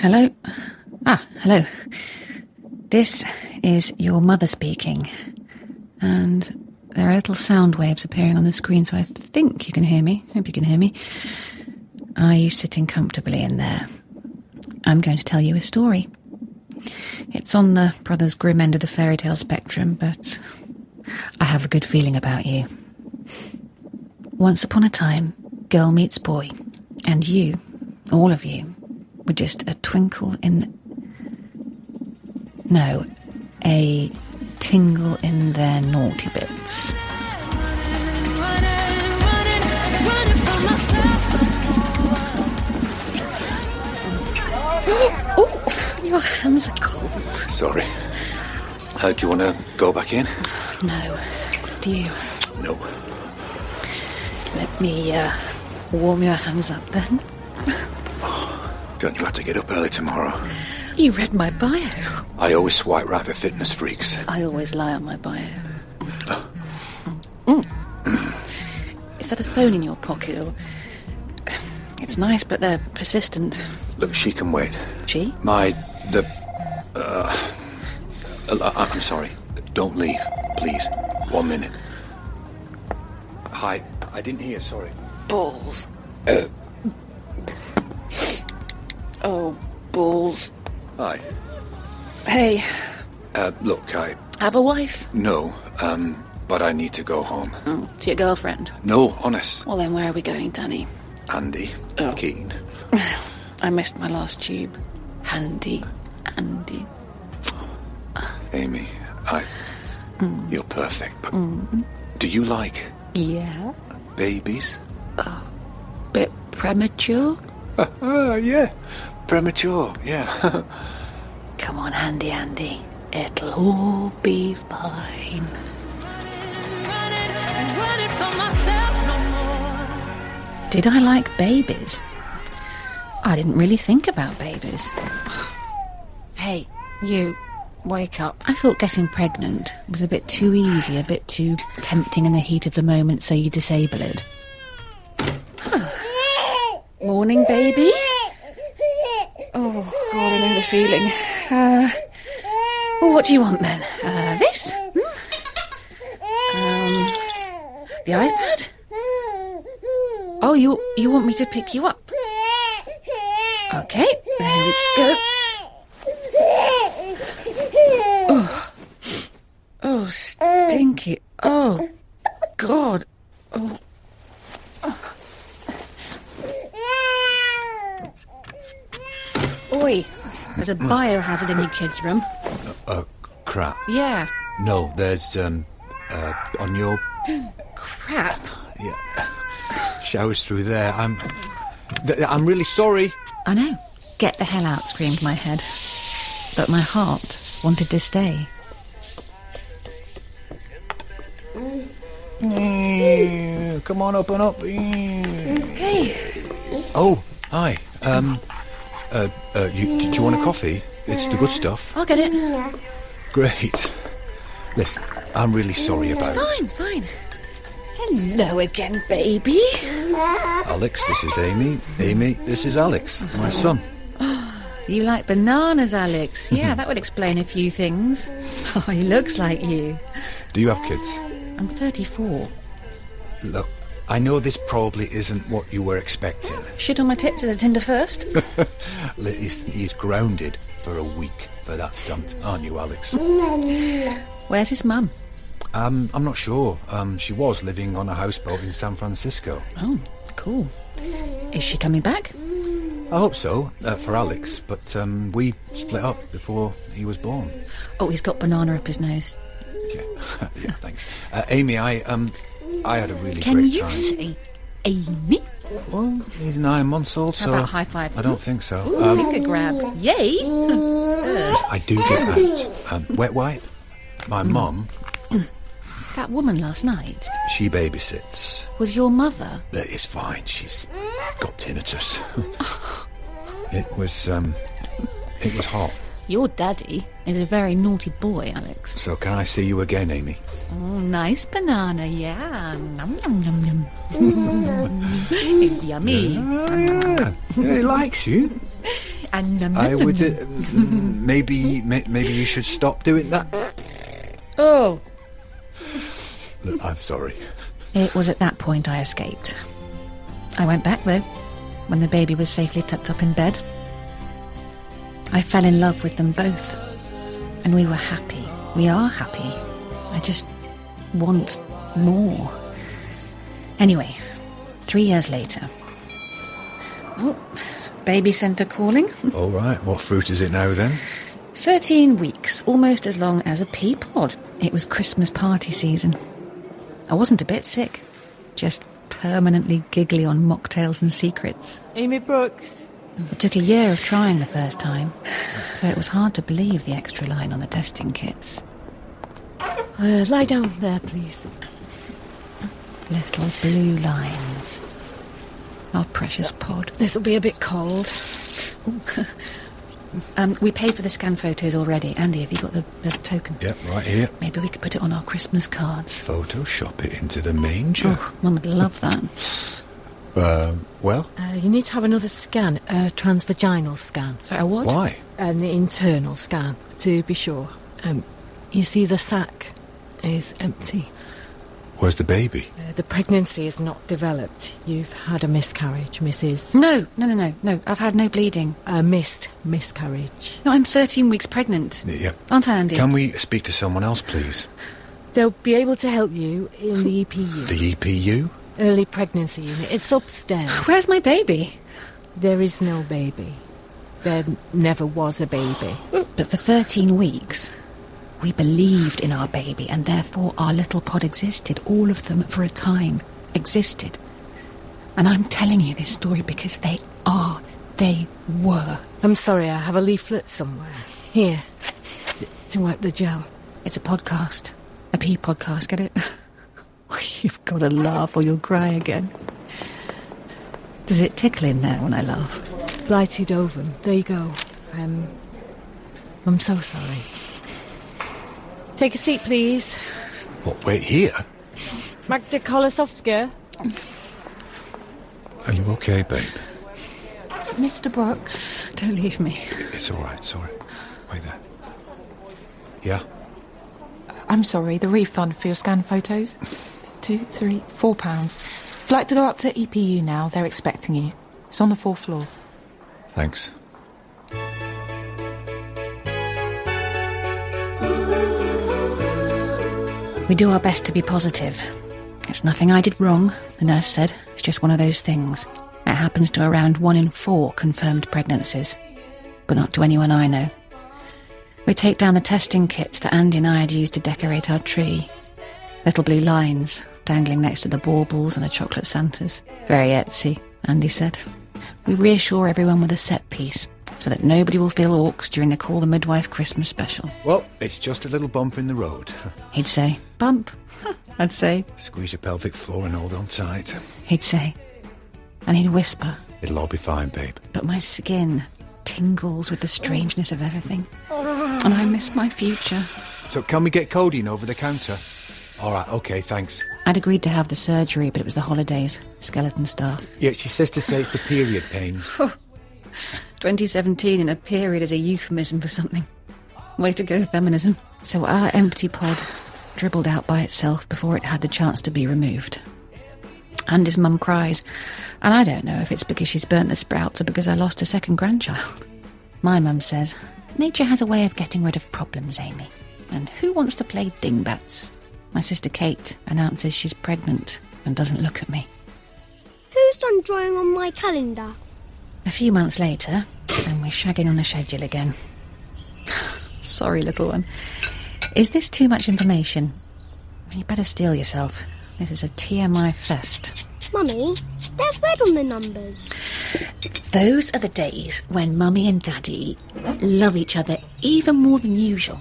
Hello? Ah, hello. This is your mother speaking. And there are little sound waves appearing on the screen, so I think you can hear me. Hope you can hear me. Are you sitting comfortably in there? I'm going to tell you a story. It's on the Brothers Grimm end of the fairy tale spectrum, but I have a good feeling about you. Once upon a time, girl meets boy, and you, all of you, were just a twinkle in. No, a tingle in their naughty bits. oh, your hands are cold. Sorry. Uh, do you want to go back in? No. Do you? No. Let me uh, warm your hands up then. Don't you have to get up early tomorrow? You read my bio. I always swipe right for fitness freaks. I always lie on my bio. Mm. Is that a phone in your pocket or. It's nice, but they're persistent. Look, she can wait. She? My. the. Uh, I- I'm sorry. Don't leave, please. One minute. Hi. I didn't hear, sorry. Balls. Uh, Oh, balls. hi. Hey, Uh, look, I. have a wife? No, um, but I need to go home. Mm, to your girlfriend. No, honest. Well, then, where are we going, Danny? Andy. Oh. Keaton. I missed my last tube. Handy, Andy. Amy, I. You're perfect, but. Do you like Yeah? babies? A Bit premature? Ah, yeah. Premature, yeah. Come on, Handy Andy. It'll all be fine. Did I like babies? I didn't really think about babies. Hey, you, wake up. I thought getting pregnant was a bit too easy, a bit too tempting in the heat of the moment, so you disable it. Morning, baby. Know the feeling. Uh, well, what do you want then? Uh, this? Hmm? Um, the iPad? Oh, you you want me to pick you up? Okay, there we go. Oh, oh, stinky. Oh, God. Oh. Oi, there's a biohazard in your kids' room. oh, crap. Yeah. No, there's, um, uh, on your. Crap. Yeah. Showers through there. I'm. th- I'm really sorry. I know. Get the hell out, screamed my head. But my heart wanted to stay. Mm, Come on, up and up. Mm. Hey. Oh, hi. Um, uh, uh, you, did you want a coffee? It's the good stuff. I'll get it. Great. Listen, I'm really sorry about Fine, fine. Hello again, baby. Alex. This is Amy. Amy, this is Alex, my son. You like bananas, Alex. Yeah, that would explain a few things. Oh, he looks like you. Do you have kids? I'm 34. Look, I know this probably isn't what you were expecting. Shit on my tits at a Tinder first. He's, he's grounded for a week for that stunt, aren't you, Alex? Where's his mum? Um, I'm not sure. Um, she was living on a houseboat in San Francisco. Oh, cool. Is she coming back? I hope so, uh, for Alex, but um, we split up before he was born. Oh, he's got banana up his nose. Yeah, yeah thanks. Uh, Amy, I um, I had a really Can great you time. say Amy? Well, he's nine months old, How so about high five? I don't think so. Ooh, Um, finger grab. Yay! I do get out. Um, wet wipe. My mum, that woman last night she babysits. was your mother. But It's fine. She's got tinnitus. it was um, it was hot. Your daddy is a very naughty boy, Alex. So can I see you again, Amy? Oh, nice banana, yeah. Nom, nom, nom, nom. it's yummy. Ah, yeah, he likes you. and I would. Uh, maybe, may- maybe you should stop doing that. Oh, Look, I'm sorry. It was at that point I escaped. I went back, though, when the baby was safely tucked up in bed. I fell in love with them both, and we were happy. We are happy. I just want more. Anyway, three years later. Oh, baby centre calling. All right. What fruit is it now then? 13 weeks, almost as long as a pea pod. It was Christmas party season. I wasn't a bit sick, just permanently giggly on mocktails and secrets. Amy Brooks. It took a year of trying the first time, so it was hard to believe the extra line on the testing kits. Uh, lie down there, please. Little blue lines. Our precious pod. This'll be a bit cold. Um, we paid for the scan photos already. Andy, have you got the, the token? Yep, right here. Maybe we could put it on our Christmas cards. Photoshop it into the manger. Oh, Mum would love that. Um, well, Uh, you need to have another scan, a transvaginal scan, Sorry, a what? why? an internal scan, to be sure. Um, you see, the sac is empty. Where's the baby? Uh, the pregnancy is not developed. You've had a miscarriage, Mrs. No, no, no, no, no. I've had no bleeding. A missed miscarriage. No, I'm 13 weeks pregnant. Yep. Aren't I, Andy? Can we speak to someone else, please? They'll be able to help you in the EPU, The EPU? Early pregnancy unit. It's upstairs. Where's my baby? There is no baby. There never was a baby. But for 13 weeks, we believed in our baby, and therefore our little pod existed. All of them, for a time, existed. And I'm telling you this story because they are, they were. I'm sorry, I have a leaflet somewhere. Here, to wipe the gel. It's a podcast. A P podcast, get it? You've got to laugh or you'll cry again. Does it tickle in there when I laugh? Blighted ovum. There you go. Um, I'm so sorry. Take a seat, please. What, wait here? Magda Kolosowska. Are you okay, babe? Mr. Brooks, don't leave me. It's all right, it's all right. Wait there. Yeah? I'm sorry, the refund for your scan photos? Two, three, four pounds. If you'd like to go up to EPU now, they're expecting you. It's on the fourth floor. Thanks. We do our best to be positive. It's nothing I did wrong, the nurse said. It's just one of those things. It happens to around one in four confirmed pregnancies, but not to anyone I know. We take down the testing kits that Andy and I had used to decorate our tree. Little blue lines dangling next to the baubles and the chocolate Santas. Very Etsy, Andy said. We reassure everyone with a set piece so that nobody will feel orcs during the Call the Midwife Christmas special. Well, it's just a little bump in the road. He'd say, Bump. I'd say, Squeeze your pelvic floor and hold on tight. He'd say. And he'd whisper, It'll all be fine, babe. but my skin tingles with the strangeness of everything. And I miss my future. So can we get codeine over the counter? All right, okay, thanks. I'd agreed to have the surgery, but it was the holidays, skeleton staff. Yeah, she says to say it's the period pains. 2017 in a period is a euphemism for something. Way to go, feminism. So our empty pod dribbled out by itself before it had the chance to be removed. And his mum cries, and I don't know if it's because she's burnt the sprouts or because I lost a second grandchild. My mum says, Nature has a way of getting rid of problems, Amy. And who wants to play dingbats? My sister Kate announces she's pregnant and doesn't look at me. Who's done drawing on my calendar? A few months later, and we're shagging on the schedule again. Sorry, little one. Is this too much information? You better steel yourself. This is a TMI fest. Mummy, there's red on the numbers. Those are the days when Mummy and Daddy love each other even more than usual.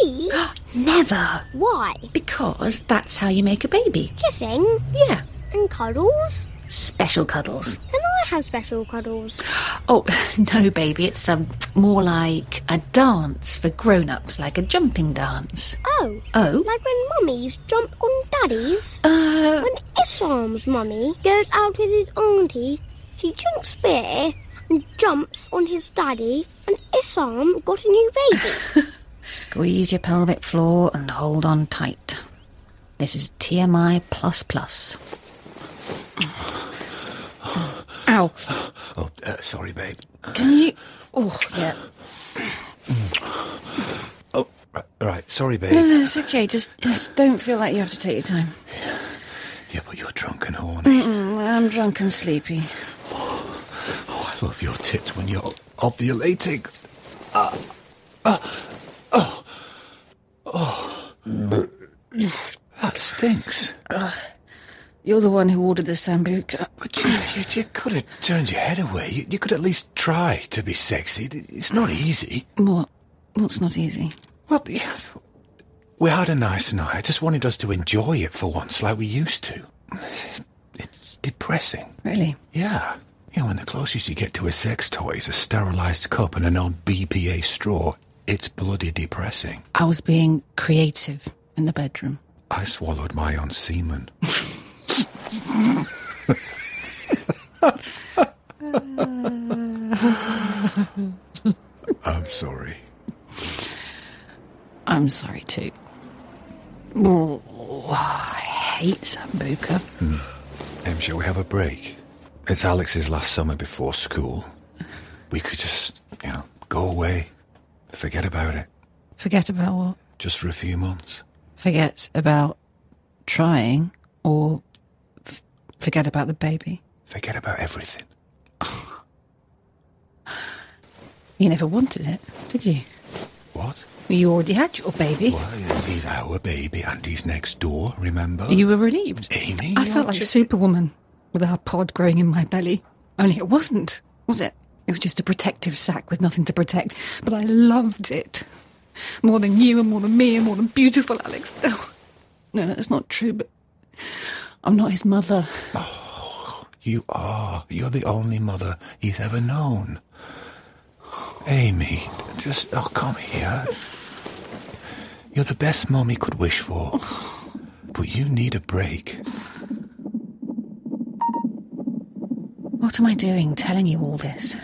Why you love me? Never! Why? Because that's how you make a baby. Kissing Yeah. and cuddles? Special cuddles. Can I have special cuddles? Oh, no, baby. It's um, more like a dance for grown ups, like a jumping dance. Oh. Oh? Like when mummies jump on daddies? Uh, When Islam's mummy goes out with his auntie, she drinks beer and jumps on his daddy, and Isam got a new baby. Squeeze your pelvic floor and hold on tight. This is TMI plus plus. Ow. Oh, uh, sorry, babe. Can you? Oh, yeah. Oh, right, right. Sorry, babe. no, no, it's okay. Just, just don't feel like you have to take your time. Yeah, but you're drunk and horny. Mm, I'm drunk and sleepy. Oh, I love your tits when you're ovulating. Ah, ah, oh, oh. Stinks. You're the one who ordered the sambuca. But you, you, you could have turned your head away. You, you could at least try to be sexy. It's not easy. What? What's not easy? Well, we had a nice night. I just wanted us to enjoy it for once, like we used to. It's depressing. Really? Yeah. You know, when the closest you get to a sex toy is a sterilised cup and an old BPA straw, it's bloody depressing. I was being creative in the bedroom. I swallowed my own semen. I'm sorry. I'm sorry too. Oh, I hate sambuca. Hmm. Em, shall we have a break? It's Alex's last summer before school. We could just, you know, go away. Forget about it. Forget about what? Just for a few months. Forget about trying, or f- forget about the baby. Forget about everything. You never wanted it, did you? What? You already had your baby. Well, he's our baby and he's next door, remember? You were relieved. Amy? I felt like a Superwoman with our pod growing in my belly. Only it wasn't, was it? It was just a protective sack with nothing to protect. But I loved it. More than you and more than me and more than beautiful Alex. Oh, no, that's not true, but I'm not his mother. Oh, You are. You're the only mother he's ever known. Amy, just, oh, come here. You're the best mom he could wish for. But you need a break. What am I doing telling you all this?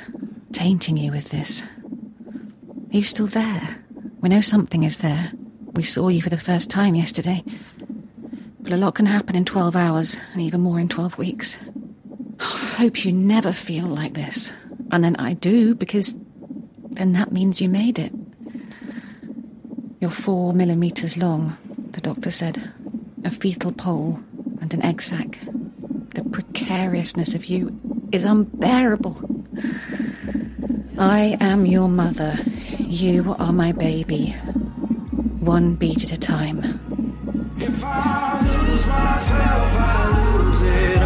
Tainting you with this? Are you still there? We know something is there. We saw you for the first time yesterday. But a lot can happen in 12 hours, and even more in 12 weeks. I hope you never feel like this. And then I do, because then that means you made it. You're four millimeters long, the doctor said. A fetal pole and an egg sac. The precariousness of you is unbearable. I am your mother. You are my baby. One beat at a time. If I lose myself, I lose it.